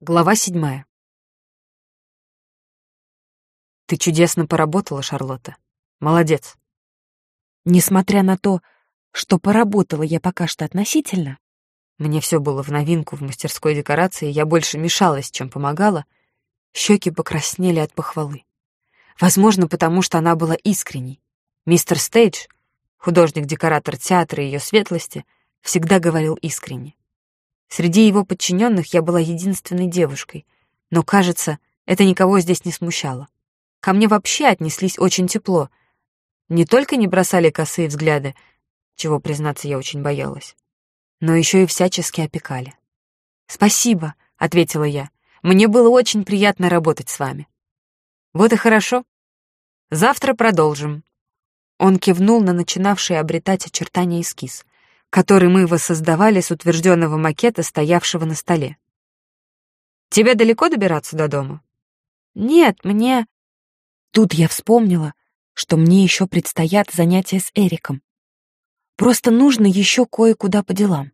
Глава седьмая. Ты чудесно поработала, Шарлотта. Молодец. Несмотря на то, что поработала я пока что относительно, мне все было в новинку в мастерской декорации, я больше мешалась, чем помогала, щеки покраснели от похвалы. Возможно, потому что она была искренней. Мистер Стейдж, художник-декоратор театра ее светлости, всегда говорил искренне. Среди его подчиненных я была единственной девушкой, но, кажется, это никого здесь не смущало. Ко мне вообще отнеслись очень тепло. Не только не бросали косые взгляды, чего, признаться, я очень боялась, но еще и всячески опекали. «Спасибо», — ответила я. «Мне было очень приятно работать с вами». «Вот и хорошо. Завтра продолжим». Он кивнул на начинавший обретать очертания эскиз который мы воссоздавали с утвержденного макета, стоявшего на столе. «Тебе далеко добираться до дома?» «Нет, мне...» Тут я вспомнила, что мне еще предстоят занятия с Эриком. Просто нужно еще кое-куда по делам.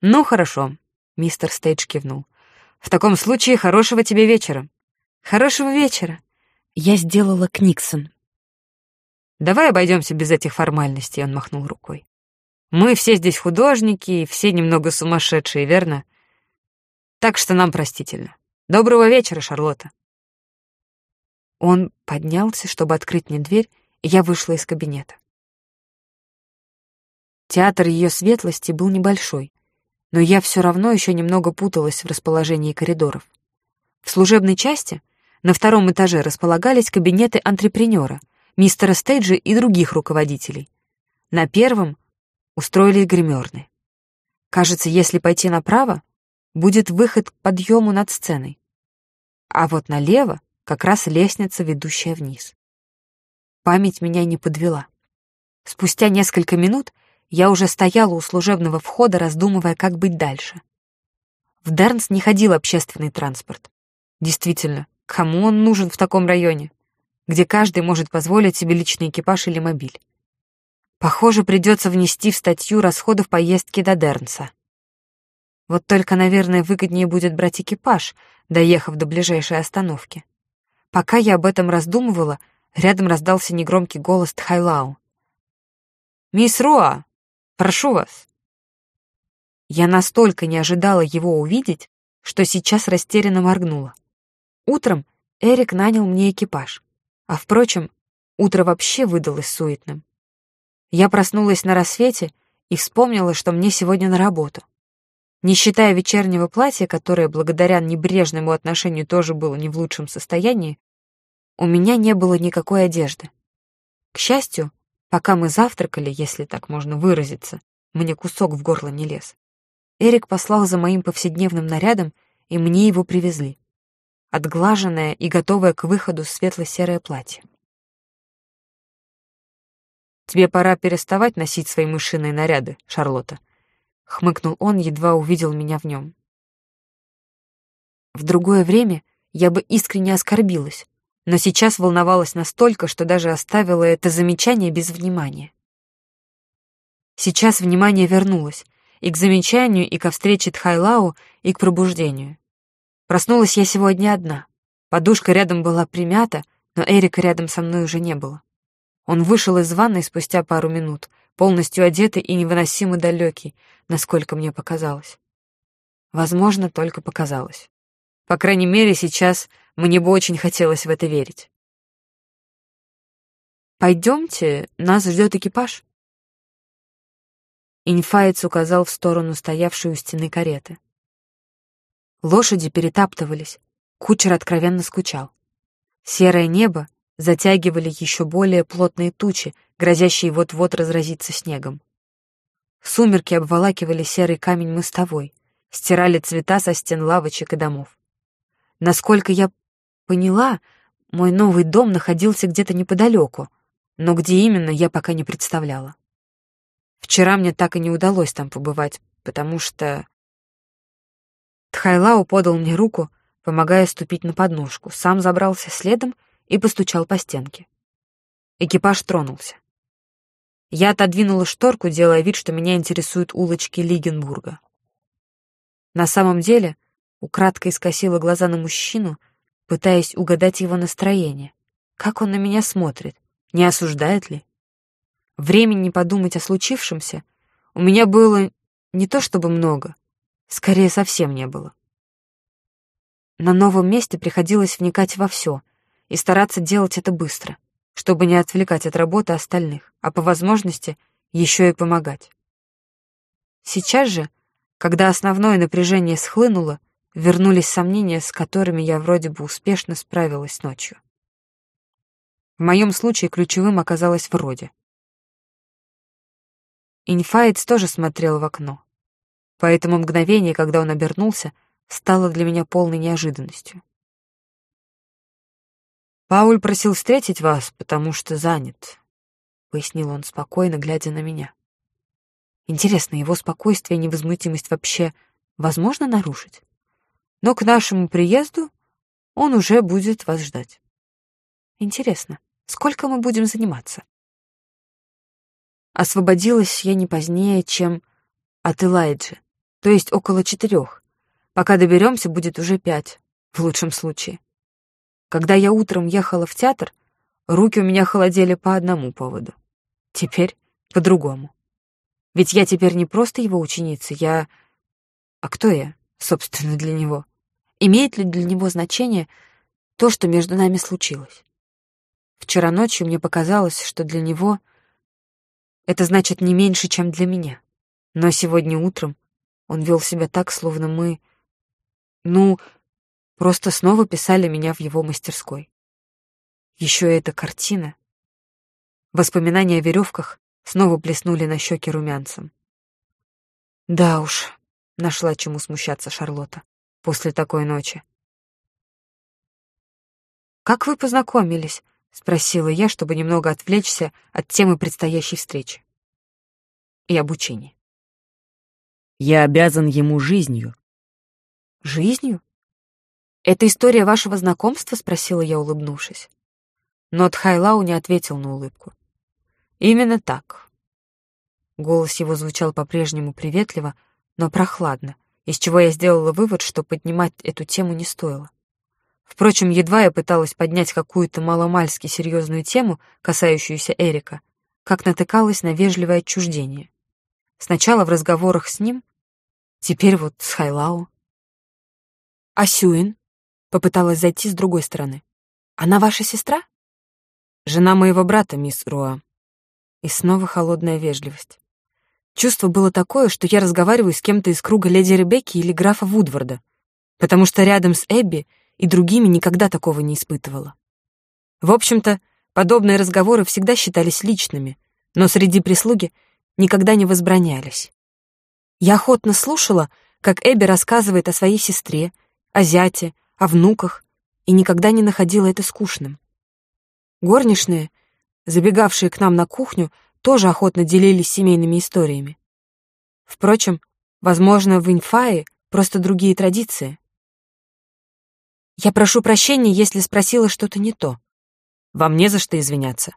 «Ну, хорошо», — мистер Стейдж кивнул. «В таком случае хорошего тебе вечера». «Хорошего вечера». Я сделала Книксон. «Давай обойдемся без этих формальностей», — он махнул рукой. Мы все здесь художники, все немного сумасшедшие, верно? Так что нам простительно. Доброго вечера, Шарлотта. Он поднялся, чтобы открыть мне дверь, и я вышла из кабинета. Театр ее светлости был небольшой, но я все равно еще немного путалась в расположении коридоров. В служебной части на втором этаже располагались кабинеты антрепренера, мистера Стейджа и других руководителей. На первом устроились гримерны. Кажется, если пойти направо, будет выход к подъему над сценой. А вот налево как раз лестница, ведущая вниз. Память меня не подвела. Спустя несколько минут я уже стояла у служебного входа, раздумывая, как быть дальше. В Дернс не ходил общественный транспорт. Действительно, кому он нужен в таком районе, где каждый может позволить себе личный экипаж или мобиль? Похоже, придется внести в статью расходов поездки до Дернса. Вот только, наверное, выгоднее будет брать экипаж, доехав до ближайшей остановки. Пока я об этом раздумывала, рядом раздался негромкий голос Тхайлау. «Мисс Руа, прошу вас». Я настолько не ожидала его увидеть, что сейчас растерянно моргнула. Утром Эрик нанял мне экипаж, а, впрочем, утро вообще выдалось суетным. Я проснулась на рассвете и вспомнила, что мне сегодня на работу. Не считая вечернего платья, которое благодаря небрежному отношению тоже было не в лучшем состоянии, у меня не было никакой одежды. К счастью, пока мы завтракали, если так можно выразиться, мне кусок в горло не лез. Эрик послал за моим повседневным нарядом, и мне его привезли. Отглаженное и готовое к выходу светло-серое платье. «Тебе пора переставать носить свои мышиные наряды, Шарлотта», — хмыкнул он, едва увидел меня в нем. В другое время я бы искренне оскорбилась, но сейчас волновалась настолько, что даже оставила это замечание без внимания. Сейчас внимание вернулось и к замечанию, и ко встрече Тхайлау, и к пробуждению. Проснулась я сегодня одна. Подушка рядом была примята, но Эрика рядом со мной уже не было. Он вышел из ванной спустя пару минут, полностью одетый и невыносимо далекий, насколько мне показалось. Возможно, только показалось. По крайней мере, сейчас мне бы очень хотелось в это верить. «Пойдемте, нас ждет экипаж». Инфаец указал в сторону стоявшей у стены кареты. Лошади перетаптывались, кучер откровенно скучал. Серое небо затягивали еще более плотные тучи, грозящие вот-вот разразиться снегом. Сумерки обволакивали серый камень мостовой, стирали цвета со стен лавочек и домов. Насколько я поняла, мой новый дом находился где-то неподалеку, но где именно, я пока не представляла. Вчера мне так и не удалось там побывать, потому что... Тхайлау подал мне руку, помогая ступить на подножку, сам забрался следом — и постучал по стенке. Экипаж тронулся. Я отодвинула шторку, делая вид, что меня интересуют улочки Лигенбурга. На самом деле, Украдкой скосила глаза на мужчину, пытаясь угадать его настроение. Как он на меня смотрит? Не осуждает ли? Времени подумать о случившемся у меня было не то чтобы много, скорее совсем не было. На новом месте приходилось вникать во все и стараться делать это быстро, чтобы не отвлекать от работы остальных, а по возможности еще и помогать. Сейчас же, когда основное напряжение схлынуло, вернулись сомнения, с которыми я вроде бы успешно справилась ночью. В моем случае ключевым оказалось вроде. Инфайц тоже смотрел в окно. Поэтому мгновение, когда он обернулся, стало для меня полной неожиданностью. «Пауль просил встретить вас, потому что занят», — пояснил он спокойно, глядя на меня. Интересно, его спокойствие и невозмутимость вообще возможно нарушить? Но к нашему приезду он уже будет вас ждать. Интересно, сколько мы будем заниматься? Освободилась я не позднее, чем от Элайджи, то есть около четырех. Пока доберемся, будет уже пять, в лучшем случае. Когда я утром ехала в театр, руки у меня холодели по одному поводу. Теперь по другому. Ведь я теперь не просто его ученица, я... А кто я, собственно, для него? Имеет ли для него значение то, что между нами случилось? Вчера ночью мне показалось, что для него это значит не меньше, чем для меня. Но сегодня утром он вел себя так, словно мы... Ну, просто снова писали меня в его мастерской. Еще эта картина. Воспоминания о веревках снова плеснули на щеки румянцем. Да уж, нашла чему смущаться Шарлотта после такой ночи. «Как вы познакомились?» — спросила я, чтобы немного отвлечься от темы предстоящей встречи и обучения. «Я обязан ему жизнью». «Жизнью? Это история вашего знакомства?» — спросила я, улыбнувшись. Но Тхайлау не ответил на улыбку. Именно так. Голос его звучал по-прежнему приветливо, но прохладно, из чего я сделала вывод, что поднимать эту тему не стоило. Впрочем, едва я пыталась поднять какую-то маломальски серьезную тему, касающуюся Эрика, как натыкалась на вежливое отчуждение. Сначала в разговорах с ним, теперь вот с Хайлау. «А Сюин?» — попыталась зайти с другой стороны. «Она ваша сестра?» «Жена моего брата, мисс Руа», и снова холодная вежливость. Чувство было такое, что я разговариваю с кем-то из круга леди Ребекки или графа Вудварда, потому что рядом с Эбби и другими никогда такого не испытывала. В общем-то, подобные разговоры всегда считались личными, но среди прислуги никогда не возбранялись. Я охотно слушала, как Эбби рассказывает о своей сестре, о зяте, о внуках, и никогда не находила это скучным. Горничные забегавшие к нам на кухню, тоже охотно делились семейными историями. Впрочем, возможно, в Инфае просто другие традиции. Я прошу прощения, если спросила что-то не то. Вам не за что извиняться.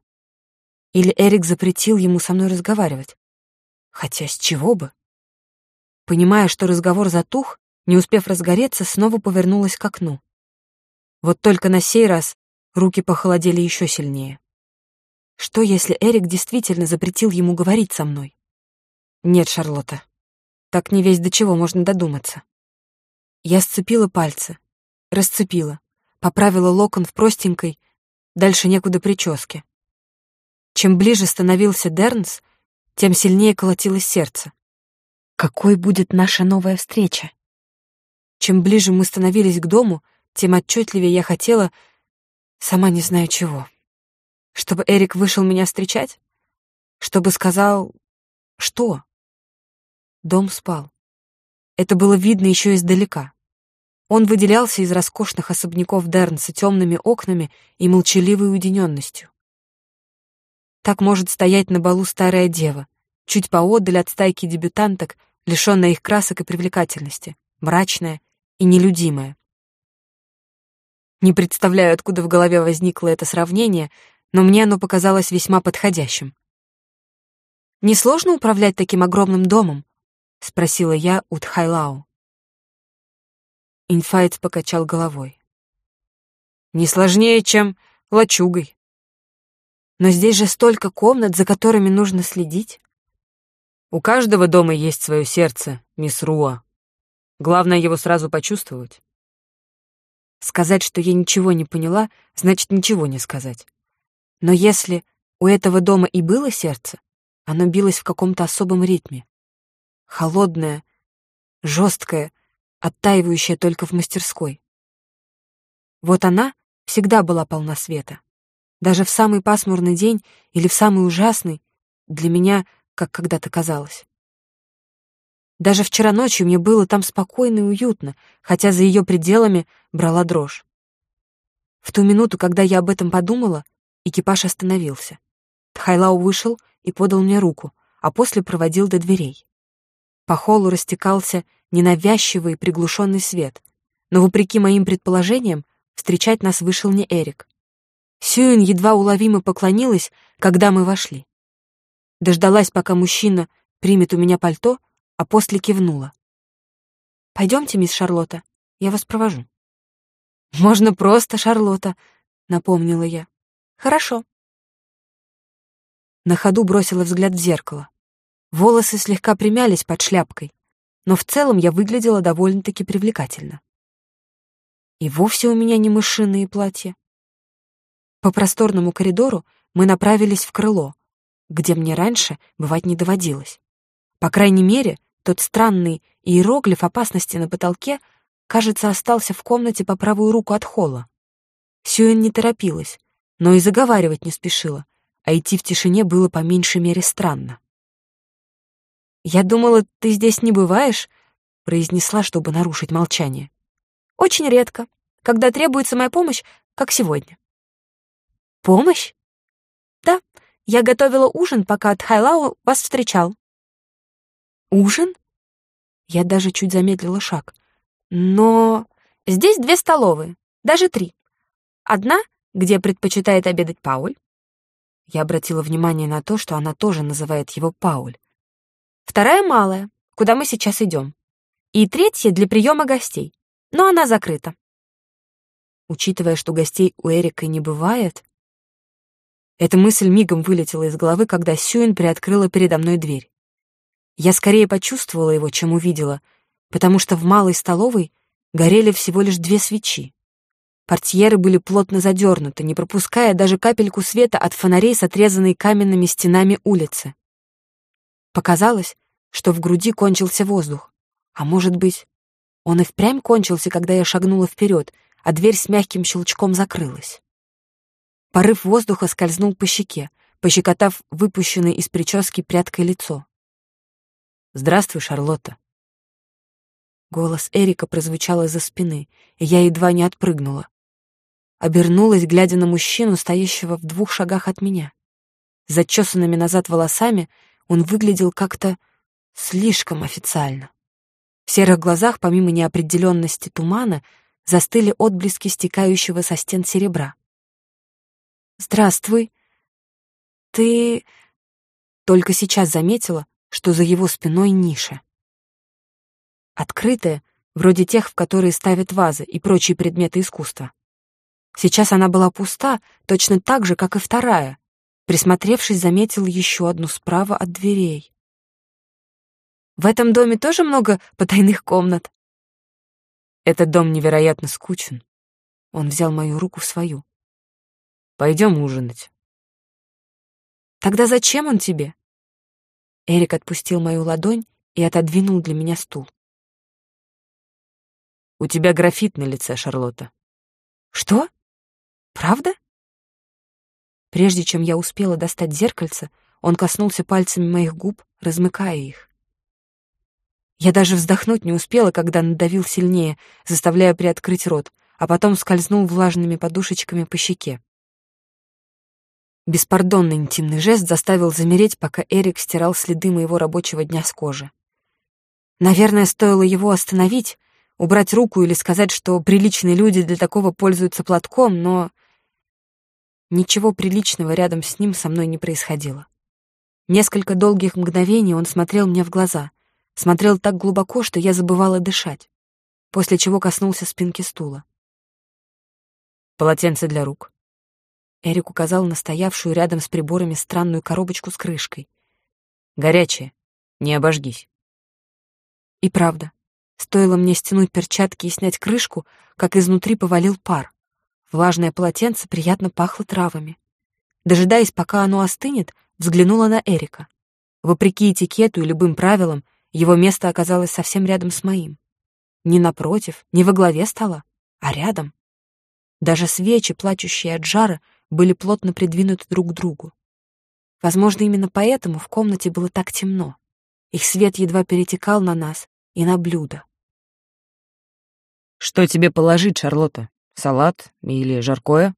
Или Эрик запретил ему со мной разговаривать. Хотя с чего бы? Понимая, что разговор затух, не успев разгореться, снова повернулась к окну. Вот только на сей раз руки похолодели еще сильнее. Что, если Эрик действительно запретил ему говорить со мной? Нет, Шарлотта, так не весь до чего можно додуматься. Я сцепила пальцы, расцепила, поправила локон в простенькой, дальше некуда прическе. Чем ближе становился Дернс, тем сильнее колотилось сердце. Какой будет наша новая встреча? Чем ближе мы становились к дому, тем отчетливее я хотела, сама не знаю чего. Чтобы Эрик вышел меня встречать? Чтобы сказал... Что? Дом спал. Это было видно еще издалека. Он выделялся из роскошных особняков Дернса темными окнами и молчаливой уединенностью. Так может стоять на балу старая дева, чуть поодаль от стайки дебютанток, лишенная их красок и привлекательности, мрачная и нелюдимая. Не представляю, откуда в голове возникло это сравнение, но мне оно показалось весьма подходящим. «Несложно управлять таким огромным домом?» — спросила я у Тхайлау. Инфайт покачал головой. Не сложнее, чем лачугой. Но здесь же столько комнат, за которыми нужно следить. У каждого дома есть свое сердце, мисс Руа. Главное его сразу почувствовать. Сказать, что я ничего не поняла, значит ничего не сказать. Но если у этого дома и было сердце, оно билось в каком-то особом ритме. Холодное, жесткое, оттаивающее только в мастерской. Вот она всегда была полна света. Даже в самый пасмурный день или в самый ужасный, для меня, как когда-то казалось. Даже вчера ночью мне было там спокойно и уютно, хотя за ее пределами брала дрожь. В ту минуту, когда я об этом подумала, экипаж остановился. Тхайлау вышел и подал мне руку, а после проводил до дверей. По холлу растекался ненавязчивый приглушенный свет, но, вопреки моим предположениям, встречать нас вышел не Эрик. Сюин едва уловимо поклонилась, когда мы вошли. Дождалась, пока мужчина примет у меня пальто, а после кивнула. «Пойдемте, мисс Шарлотта, я вас провожу». «Можно просто, Шарлотта», — напомнила я. «Хорошо». На ходу бросила взгляд в зеркало. Волосы слегка примялись под шляпкой, но в целом я выглядела довольно-таки привлекательно. И вовсе у меня не мышиные платья. По просторному коридору мы направились в крыло, где мне раньше бывать не доводилось. По крайней мере, тот странный иероглиф опасности на потолке, кажется, остался в комнате по правую руку от холла. Сюэн не торопилась, но и заговаривать не спешила, а идти в тишине было по меньшей мере странно. «Я думала, ты здесь не бываешь», — произнесла, чтобы нарушить молчание. «Очень редко, когда требуется моя помощь, как сегодня». «Помощь?» «Да, я готовила ужин, пока Тхайлау вас встречал». «Ужин?» Я даже чуть замедлила шаг. «Но здесь две столовые, даже три. Одна, где предпочитает обедать Пауль». Я обратила внимание на то, что она тоже называет его Пауль. «Вторая малая, куда мы сейчас идем. И третья для приема гостей, но она закрыта». Учитывая, что гостей у Эрика не бывает, эта мысль мигом вылетела из головы, когда Сюин приоткрыла передо мной дверь. Я скорее почувствовала его, чем увидела, потому что в малой столовой горели всего лишь две свечи. Портьеры были плотно задернуты, не пропуская даже капельку света от фонарей с отрезанной каменными стенами улицы. Показалось, что в груди кончился воздух. А может быть, он и впрямь кончился, когда я шагнула вперед, а дверь с мягким щелчком закрылась. Порыв воздуха скользнул по щеке, пощекотав выпущенное из прически прядкой лицо. «Здравствуй, Шарлотта». Голос Эрика прозвучал из-за спины, и я едва не отпрыгнула. Обернулась, глядя на мужчину, стоящего в двух шагах от меня. С зачесанными назад волосами он выглядел как-то слишком официально. В серых глазах, помимо неопределенности тумана, застыли отблески стекающего со стен серебра. «Здравствуй. Ты...» Только сейчас заметила, что за его спиной ниша. Открытая, вроде тех, в которые ставят вазы и прочие предметы искусства. Сейчас она была пуста, точно так же, как и вторая. Присмотревшись, заметил еще одну справа от дверей. В этом доме тоже много потайных комнат. Этот дом невероятно скучен. Он взял мою руку в свою. Пойдем ужинать. Тогда зачем он тебе? Эрик отпустил мою ладонь и отодвинул для меня стул. У тебя графит на лице, Шарлотта. Что? Правда? Прежде чем я успела достать зеркальце, он коснулся пальцами моих губ, размыкая их. Я даже вздохнуть не успела, когда надавил сильнее, заставляя приоткрыть рот, а потом скользнул влажными подушечками по щеке. Беспардонный интимный жест заставил замереть, пока Эрик стирал следы моего рабочего дня с кожи. Наверное, стоило его остановить, убрать руку или сказать, что приличные люди для такого пользуются платком, но ничего приличного рядом с ним со мной не происходило. Несколько долгих мгновений он смотрел мне в глаза, смотрел так глубоко, что я забывала дышать. после чего коснулся спинки стула. «Полотенце для рук». Эрик указал на стоявшую рядом с приборами странную коробочку с крышкой. «Горячее. Не обожгись». И правда, стоило мне стянуть перчатки и снять крышку, как изнутри повалил пар. Влажное полотенце приятно пахло травами. Дожидаясь, пока оно остынет, взглянула на Эрика. Вопреки этикету и любым правилам, его место оказалось совсем рядом с моим. Не напротив, не во главе стола, а рядом. Даже свечи, плачущие от жара, были плотно придвинуты друг к другу. Возможно, именно поэтому в комнате было так темно. Их свет едва перетекал на нас и на блюдо. «Что тебе положить, Шарлотта? Салат или жаркое?»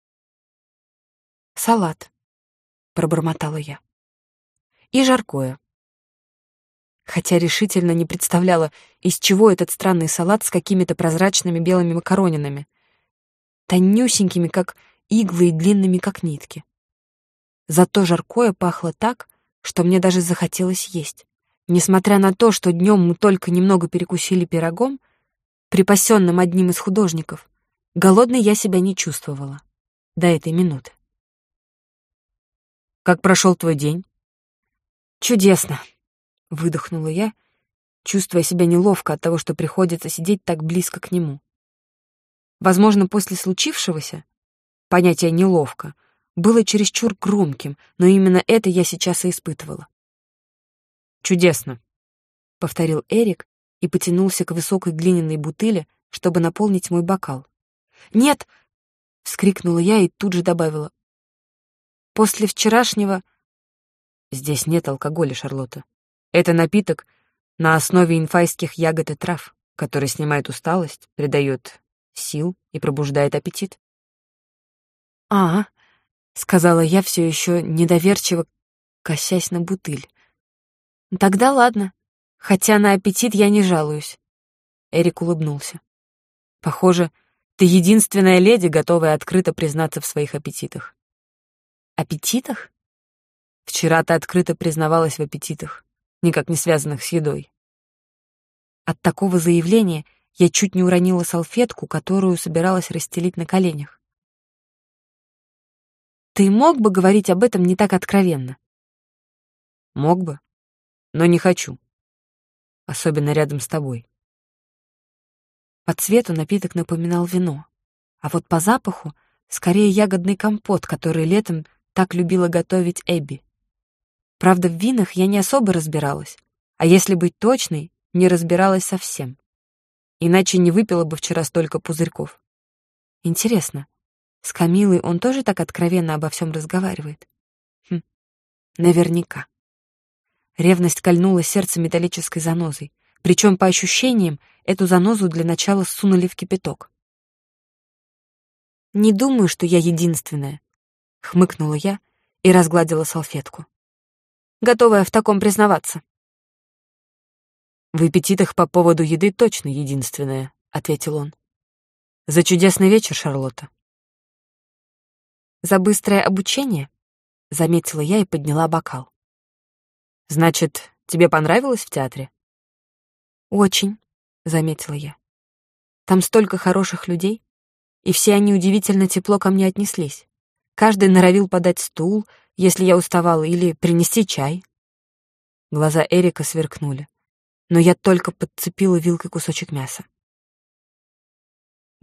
«Салат», — пробормотала я. «И жаркое хотя решительно не представляла, из чего этот странный салат с какими-то прозрачными белыми макаронинами, тонюсенькими, как иглы, и длинными, как нитки. Зато жаркое пахло так, что мне даже захотелось есть. Несмотря на то, что днем мы только немного перекусили пирогом, припасенным одним из художников, голодной я себя не чувствовала. До этой минуты. «Как прошел твой день?» «Чудесно», — выдохнула я, чувствуя себя неловко от того, что приходится сидеть так близко к нему. Возможно, после случившегося понятие «неловко» было чересчур громким, но именно это я сейчас и испытывала. «Чудесно», — повторил Эрик и потянулся к высокой глиняной бутыли, чтобы наполнить мой бокал. «Нет!» — вскрикнула я и тут же добавила. «После вчерашнего...» «Здесь нет алкоголя, Шарлотта», это напиток на основе инфайских ягод и трав, который снимает усталость, придает сил и пробуждает аппетит. «А, — сказала я все еще недоверчиво, косясь на бутыль. «Тогда ладно, хотя на аппетит я не жалуюсь». Эрик улыбнулся. «Похоже, ты единственная леди, готовая открыто признаться в своих аппетитах». «Аппетитах?» «Вчера ты открыто признавалась в аппетитах никак не связанных с едой. От такого заявления я чуть не уронила салфетку, которую собиралась расстелить на коленях. Ты мог бы говорить об этом не так откровенно? Мог бы, но не хочу. Особенно рядом с тобой. По цвету напиток напоминал вино, а вот по запаху — скорее ягодный компот, который летом так любила готовить Эбби. Правда, в винах я не особо разбиралась, а если быть точной, не разбиралась совсем. Иначе не выпила бы вчера столько пузырьков. Интересно, с Камилой он тоже так откровенно обо всем разговаривает? Хм, наверняка. Ревность кольнула сердце металлической занозой, причем по ощущениям эту занозу для начала сунули в кипяток. «Не думаю, что я единственная», — хмыкнула я и разгладила салфетку готовая в таком признаваться. «В аппетитах по поводу еды точно единственное», — ответил он. «За чудесный вечер, Шарлотта». «За быстрое обучение?» — заметила я и подняла бокал. «Значит, тебе понравилось в театре?» «Очень», — заметила я. «Там столько хороших людей, и все они удивительно тепло ко мне отнеслись. Каждый норовил подать стул, если я уставала, или принести чай. Глаза Эрика сверкнули, но я только подцепила вилкой кусочек мяса.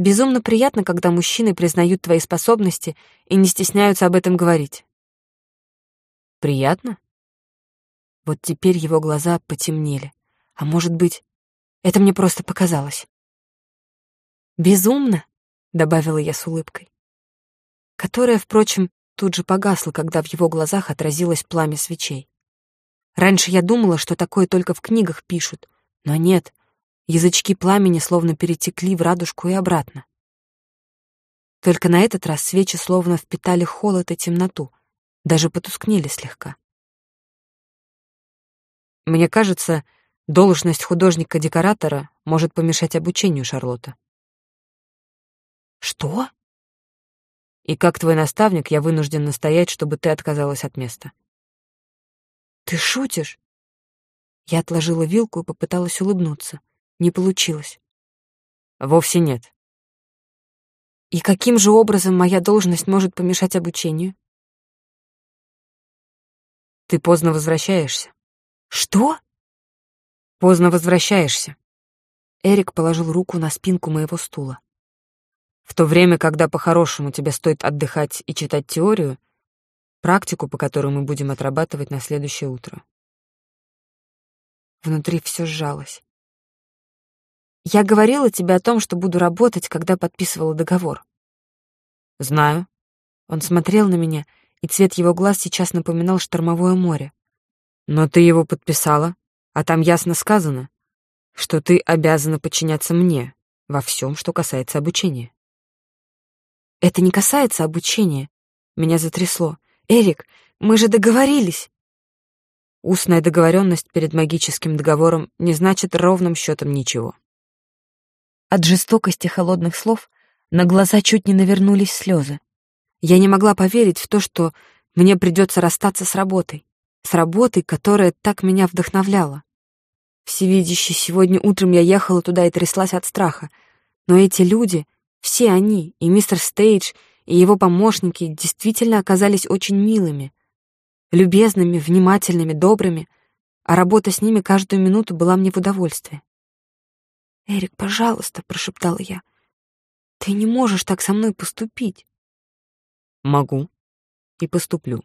Безумно приятно, когда мужчины признают твои способности и не стесняются об этом говорить. Приятно? Вот теперь его глаза потемнели. А может быть, это мне просто показалось. «Безумно», — добавила я с улыбкой, которая, впрочем, тут же погасла, когда в его глазах отразилось пламя свечей. Раньше я думала, что такое только в книгах пишут, но нет, язычки пламени словно перетекли в радужку и обратно. Только на этот раз свечи словно впитали холод и темноту, даже потускнели слегка. Мне кажется, должность художника-декоратора может помешать обучению Шарлотта. Что? И как твой наставник, я вынужден настоять, чтобы ты отказалась от места. Ты шутишь? Я отложила вилку и попыталась улыбнуться. Не получилось. Вовсе нет. И каким же образом моя должность может помешать обучению? Ты поздно возвращаешься. Что? Поздно возвращаешься. Эрик положил руку на спинку моего стула. В то время, когда по-хорошему тебе стоит отдыхать и читать теорию, практику, по которой мы будем отрабатывать на следующее утро. Внутри все сжалось. Я говорила тебе о том, что буду работать, когда подписывала договор. Знаю. Он смотрел на меня, и цвет его глаз сейчас напоминал штормовое море. Но ты его подписала, а там ясно сказано, что ты обязана подчиняться мне во всем, что касается обучения. Это не касается обучения. Меня затрясло. Эрик, мы же договорились. Устная договоренность перед магическим договором не значит ровным счетом ничего. От жестокости холодных слов на глаза чуть не навернулись слезы. Я не могла поверить в то, что мне придется расстаться с работой. С работой, которая так меня вдохновляла. Всевидящий, сегодня утром я ехала туда и тряслась от страха. Но эти люди, все они, и мистер Стейдж, и его помощники, действительно оказались очень милыми любезными, внимательными, добрыми, а работа с ними каждую минуту была мне в удовольствие. «Эрик, пожалуйста», — прошептала я, — «ты не можешь так со мной поступить». «Могу и поступлю».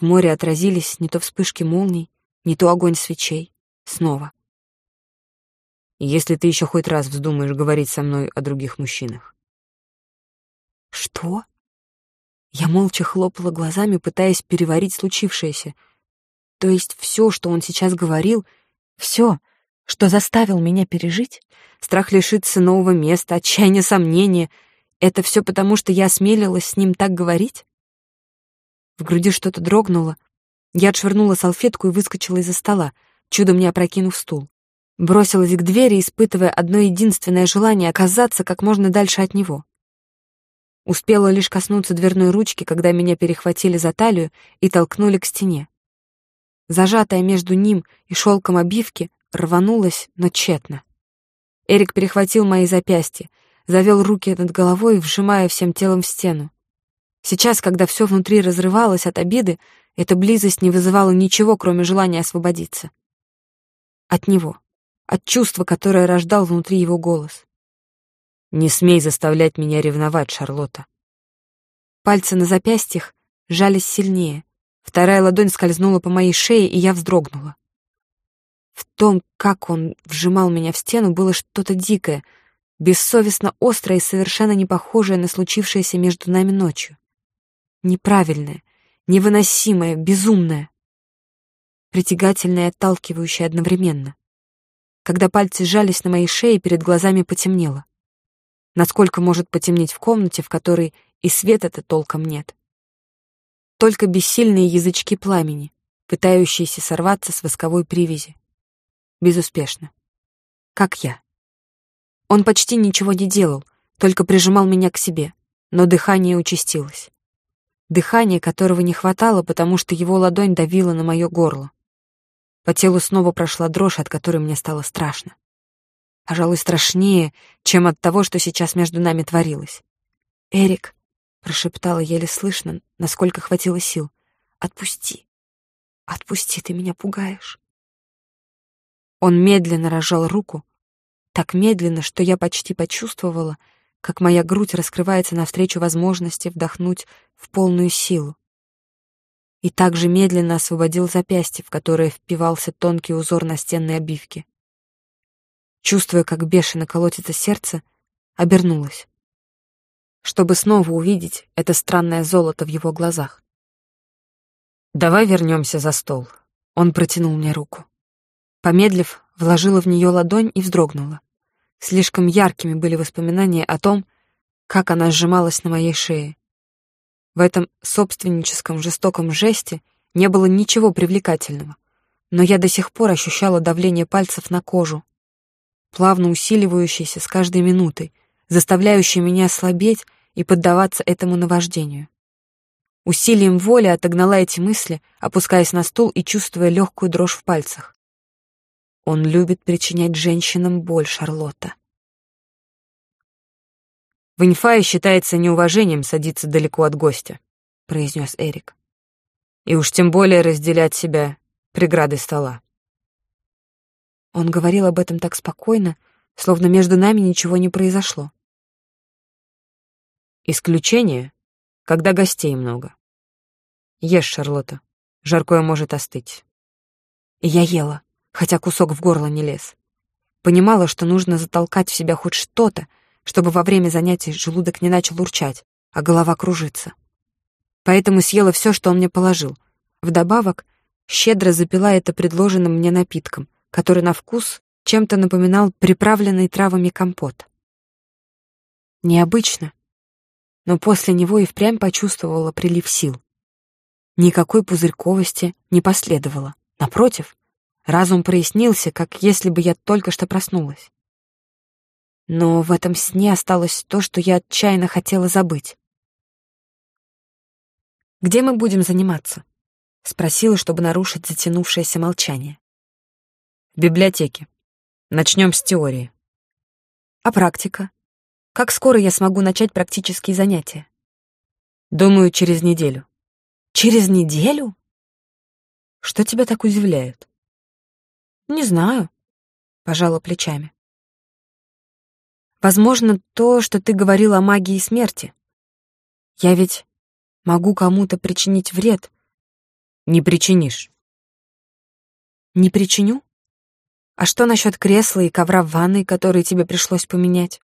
В море отразились не то вспышки молний, не то огонь свечей. Снова. «Если ты еще хоть раз вздумаешь говорить со мной о других мужчинах». «Что?» Я молча хлопала глазами, пытаясь переварить случившееся. То есть все, что он сейчас говорил, все, что заставил меня пережить, страх лишиться нового места, отчаяние, сомнения, это все потому, что я осмелилась с ним так говорить? В груди что-то дрогнуло. Я отшвырнула салфетку и выскочила из-за стола, чудом не опрокинув стул. Бросилась к двери, испытывая одно единственное желание оказаться как можно дальше от него. Успела лишь коснуться дверной ручки, когда меня перехватили за талию и толкнули к стене. Зажатая между ним и шелком обивки, рванулась, но тщетно. Эрик перехватил мои запястья, завел руки над головой, вжимая всем телом в стену. Сейчас, когда все внутри разрывалось от обиды, эта близость не вызывала ничего, кроме желания освободиться. От него, от чувства, которое рождал внутри его голос. Не смей заставлять меня ревновать, Шарлотта. Пальцы на запястьях сжались сильнее. Вторая ладонь скользнула по моей шее, и я вздрогнула. В том, как он вжимал меня в стену, было что-то дикое, бессовестно острое и совершенно не похожее на случившееся между нами ночью. Неправильное, невыносимое, безумное. Притягательное и отталкивающее одновременно. Когда пальцы сжались на моей шее, перед глазами потемнело насколько может потемнеть в комнате, в которой и света-то толком нет. Только бессильные язычки пламени, пытающиеся сорваться с восковой привязи. Безуспешно. Как я. Он почти ничего не делал, только прижимал меня к себе, но дыхание участилось. Дыхание, которого не хватало, потому что его ладонь давила на мое горло. По телу снова прошла дрожь, от которой мне стало страшно пожалуй, страшнее, чем от того, что сейчас между нами творилось. «Эрик», — прошептала еле слышно, насколько хватило сил, — «отпусти, отпусти, ты меня пугаешь». Он медленно разжал руку, так медленно, что я почти почувствовала, как моя грудь раскрывается навстречу возможности вдохнуть в полную силу. И также медленно освободил запястье, в которое впивался тонкий узор настенной обивки чувствуя, как бешено колотится сердце, обернулась, чтобы снова увидеть это странное золото в его глазах. «Давай вернемся за стол». Он протянул мне руку. Помедлив, вложила в нее ладонь и вздрогнула. Слишком яркими были воспоминания о том, как она сжималась на моей шее. В этом собственническом жестоком жесте не было ничего привлекательного, но я до сих пор ощущала давление пальцев на кожу, плавно усиливающийся с каждой минутой, заставляющий меня слабеть и поддаваться этому наваждению. Усилием воли отогнала эти мысли, опускаясь на стул и чувствуя легкую дрожь в пальцах. Он любит причинять женщинам боль, Шарлотта. В инфае считается неуважением садиться далеко от гостя, произнес Эрик. И уж тем более разделять себя преградой стола. Он говорил об этом так спокойно, словно между нами ничего не произошло. Исключение, когда гостей много. Ешь, Шарлотта, жаркое может остыть. И я ела, хотя кусок в горло не лез. Понимала, что нужно затолкать в себя хоть что-то, чтобы во время занятий желудок не начал урчать, а голова кружиться. Поэтому съела все, что он мне положил. Вдобавок, щедро запила это предложенным мне напитком, который на вкус чем-то напоминал приправленный травами компот. Необычно, но после него и впрямь почувствовала прилив сил. Никакой пузырьковости не последовало. Напротив, разум прояснился, как если бы я только что проснулась. Но в этом сне осталось то, что я отчаянно хотела забыть. «Где мы будем заниматься?» — спросила, чтобы нарушить затянувшееся молчание. «В библиотеке. Начнем с теории». «А практика? Как скоро я смогу начать практические занятия?» «Думаю, через неделю». «Через неделю?» «Что тебя так удивляет?» «Не знаю», — пожала плечами. Возможно, то, что ты говорил о магии смерти. Я ведь могу кому-то причинить вред. Не причинишь. Не причиню? А что насчет кресла и ковра в ванной, которые тебе пришлось поменять?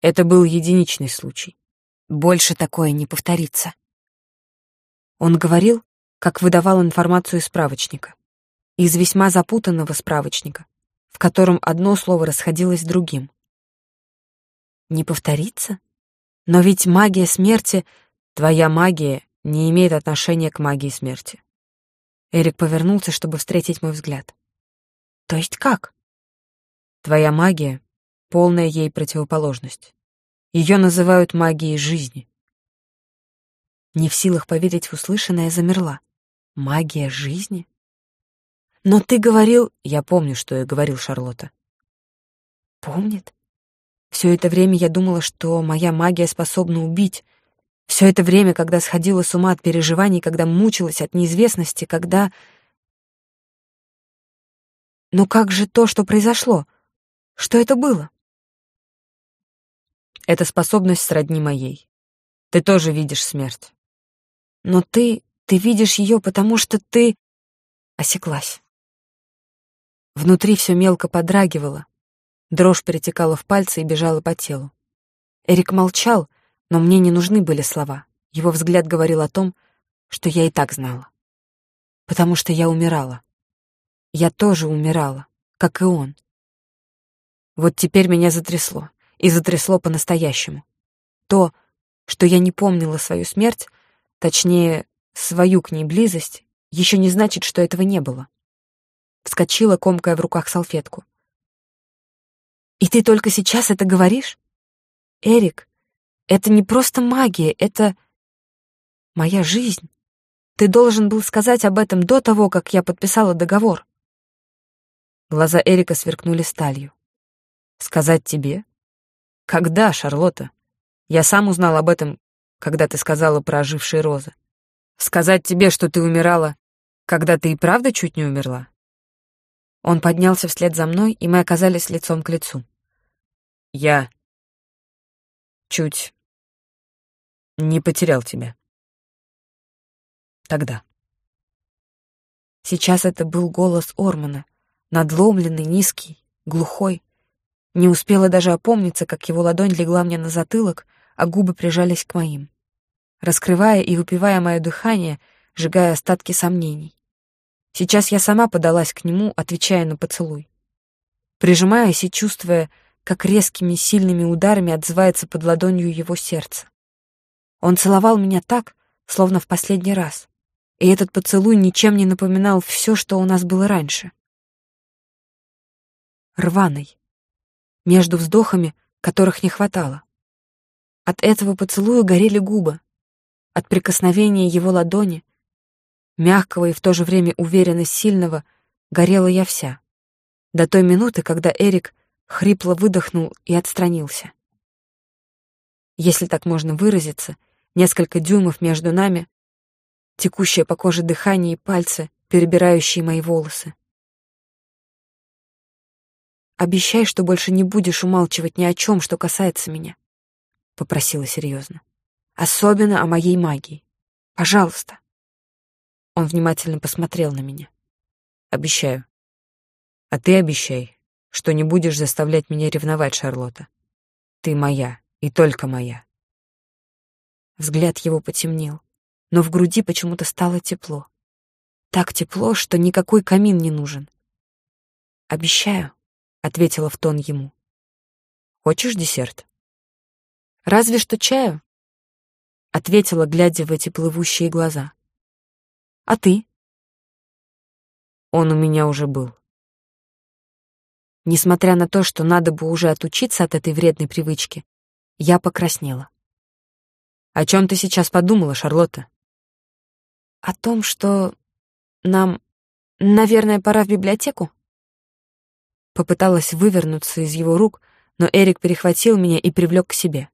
Это был единичный случай. Больше такое не повторится. Он говорил, как выдавал информацию из справочника. Из весьма запутанного справочника, в котором одно слово расходилось с другим. Не повторится? Но ведь магия смерти... Твоя магия не имеет отношения к магии смерти. Эрик повернулся, чтобы встретить мой взгляд. То есть как? Твоя магия — полная ей противоположность. Ее называют магией жизни. Не в силах поверить в услышанное, замерла. Магия жизни? Но ты говорил... Я помню, что я говорил, Шарлотта. Помнит? Все это время я думала, что моя магия способна убить. Все это время, когда сходила с ума от переживаний, когда мучилась от неизвестности, когда... Но как же то, что произошло? Что это было? Эта способность сродни моей. Ты тоже видишь смерть. Но ты... ты видишь ее, потому что ты... Осеклась. Внутри все мелко подрагивало, Дрожь перетекала в пальцы и бежала по телу. Эрик молчал, но мне не нужны были слова. Его взгляд говорил о том, что я и так знала. Потому что я умирала. Я тоже умирала, как и он. Вот теперь меня затрясло, и затрясло по-настоящему. То, что я не помнила свою смерть, точнее, свою к ней близость, еще не значит, что этого не было. Вскочила, комкая в руках салфетку. И ты только сейчас это говоришь? Эрик, это не просто магия, это моя жизнь. Ты должен был сказать об этом до того, как я подписала договор. Глаза Эрика сверкнули сталью. Сказать тебе? Когда, Шарлотта? Я сам узнал об этом, когда ты сказала про ожившие розы. Сказать тебе, что ты умирала, когда ты и правда чуть не умерла? Он поднялся вслед за мной, и мы оказались лицом к лицу. Я чуть не потерял тебя. Тогда. Сейчас это был голос Ормана, надломленный, низкий, глухой. Не успела даже опомниться, как его ладонь легла мне на затылок, а губы прижались к моим, раскрывая и выпивая мое дыхание, сжигая остатки сомнений. Сейчас я сама подалась к нему, отвечая на поцелуй. Прижимаясь и чувствуя, как резкими сильными ударами отзывается под ладонью его сердце. Он целовал меня так, словно в последний раз, и этот поцелуй ничем не напоминал все, что у нас было раньше. Рваный, между вздохами, которых не хватало. От этого поцелуя горели губы, от прикосновения его ладони, мягкого и в то же время уверенно сильного, горела я вся. До той минуты, когда Эрик хрипло выдохнул и отстранился. если так можно выразиться, несколько дюймов между нами, текущее по коже дыхание и пальцы, перебирающие мои волосы. «Обещай, что больше не будешь умалчивать ни о чем, что касается меня», — попросила серьезно. «Особенно о моей магии. Пожалуйста». Он внимательно посмотрел на меня. «Обещаю. А ты обещай, что не будешь заставлять меня ревновать, Шарлотта. Ты моя, и только моя». Взгляд его потемнел, но в груди почему-то стало тепло. Так тепло, что никакой камин не нужен. «Обещаю», — ответила в тон ему. «Хочешь десерт?» «Разве что чаю», — ответила, глядя в эти плывущие глаза. «А ты?» Он у меня уже был. Несмотря на то, что надо бы уже отучиться от этой вредной привычки, я покраснела. «О чем ты сейчас подумала, Шарлотта?» «О том, что нам, наверное, пора в библиотеку?» Попыталась вывернуться из его рук, но Эрик перехватил меня и привлек к себе.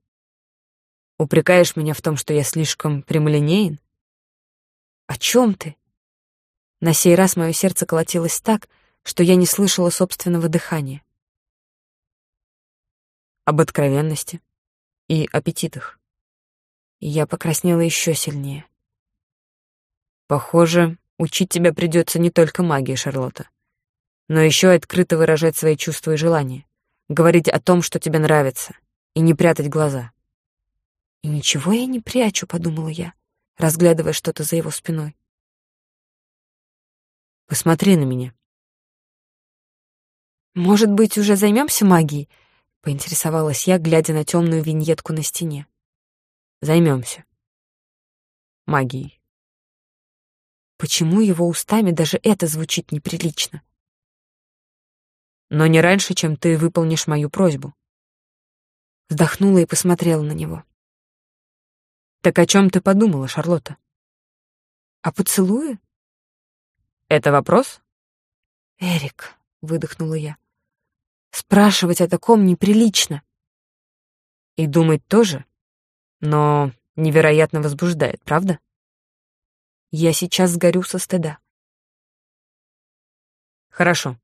«Упрекаешь меня в том, что я слишком прямолинеен?» «О чем ты?» На сей раз мое сердце колотилось так, что я не слышала собственного дыхания. Об откровенности и аппетитах. Я покраснела еще сильнее. Похоже, учить тебя придется не только магии, Шарлотта, но еще открыто выражать свои чувства и желания, говорить о том, что тебе нравится, и не прятать глаза. И ничего я не прячу, подумала я, разглядывая что-то за его спиной. Посмотри на меня. Может быть, уже займемся магией? Поинтересовалась я, глядя на темную виньетку на стене. Займемся. Магией. Почему его устами даже это звучит неприлично? Но не раньше, чем ты выполнишь мою просьбу. Вздохнула и посмотрела на него. Так о чем ты подумала, Шарлотта? О поцелуе? Это вопрос? Эрик, выдохнула я. Спрашивать о таком неприлично. И думать тоже, но невероятно возбуждает, правда? Я сейчас сгорю со стыда. Хорошо.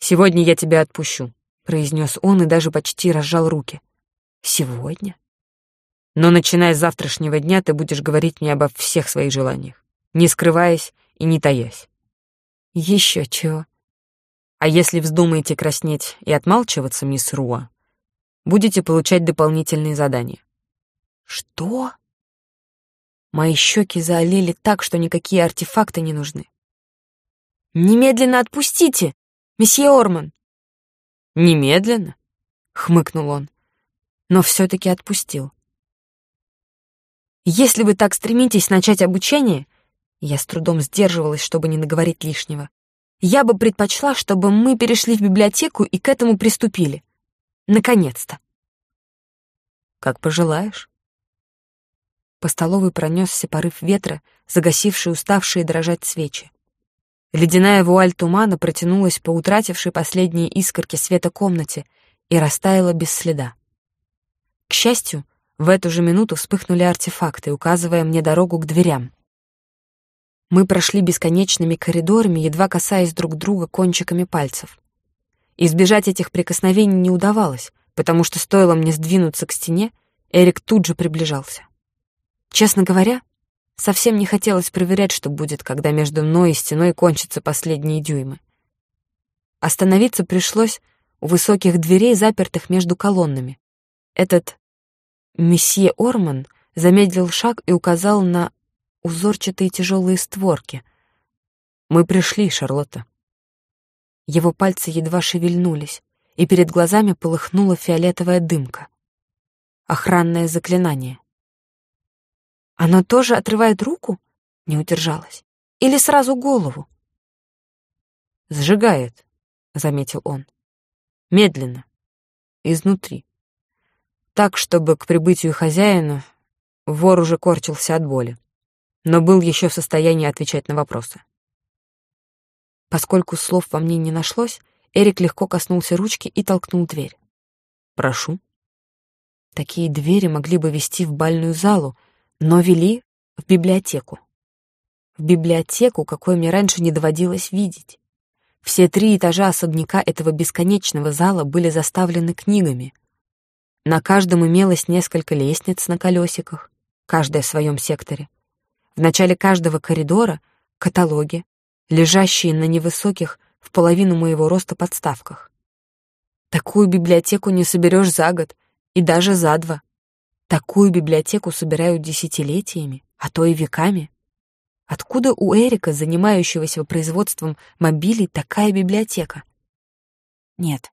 Сегодня я тебя отпущу, произнес он и даже почти разжал руки. Сегодня? Но начиная с завтрашнего дня ты будешь говорить мне обо всех своих желаниях, не скрываясь и не таясь. Еще чего. А если вздумаете краснеть и отмалчиваться, мисс Руа, будете получать дополнительные задания. Что? Мои щеки заолели так, что никакие артефакты не нужны. «Немедленно отпустите, месье Орман!» «Немедленно?» — хмыкнул он, но все-таки отпустил. «Если вы так стремитесь начать обучение, я с трудом сдерживалась, чтобы не наговорить лишнего. Я бы предпочла, чтобы мы перешли в библиотеку и к этому приступили. Наконец-то. Как пожелаешь. По столовой пронесся порыв ветра, загасивший уставшие дрожать свечи. Ледяная вуаль тумана протянулась по утратившей последние искорки света комнате и растаяла без следа. К счастью, в эту же минуту вспыхнули артефакты, указывая мне дорогу к дверям. Мы прошли бесконечными коридорами, едва касаясь друг друга кончиками пальцев. Избежать этих прикосновений не удавалось, потому что стоило мне сдвинуться к стене, Эрик тут же приближался. Честно говоря, совсем не хотелось проверять, что будет, когда между мной и стеной кончатся последние дюймы. Остановиться пришлось у высоких дверей, запертых между колоннами. Этот месье Орман замедлил шаг и указал на узорчатые тяжелые створки. «Мы пришли, Шарлотта». Его пальцы едва шевельнулись, и перед глазами полыхнула фиолетовая дымка. Охранное заклинание. «Оно тоже отрывает руку?» — не удержалась. «Или сразу голову?» «Сжигает», — заметил он. «Медленно, изнутри. Так, чтобы к прибытию хозяина вор уже корчился от боли но был еще в состоянии отвечать на вопросы. Поскольку слов во мне не нашлось, Эрик легко коснулся ручки и толкнул дверь. «Прошу». Такие двери могли бы вести в бальную залу, но вели в библиотеку. В библиотеку, какой мне раньше не доводилось видеть. Все три этажа особняка этого бесконечного зала были заставлены книгами. На каждом имелось несколько лестниц на колесиках, каждая в своем секторе. В начале каждого коридора — каталоги, лежащие на невысоких в половину моего роста подставках. Такую библиотеку не соберешь за год и даже за два. Такую библиотеку собирают десятилетиями, а то и веками. Откуда у Эрика, занимающегося производством мобилей, такая библиотека? Нет,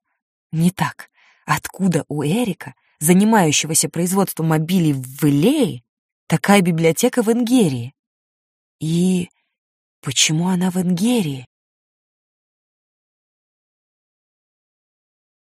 не так. Откуда у Эрика, занимающегося производством мобилей в Илее, такая библиотека в Энгерии? И почему она в Энгерии?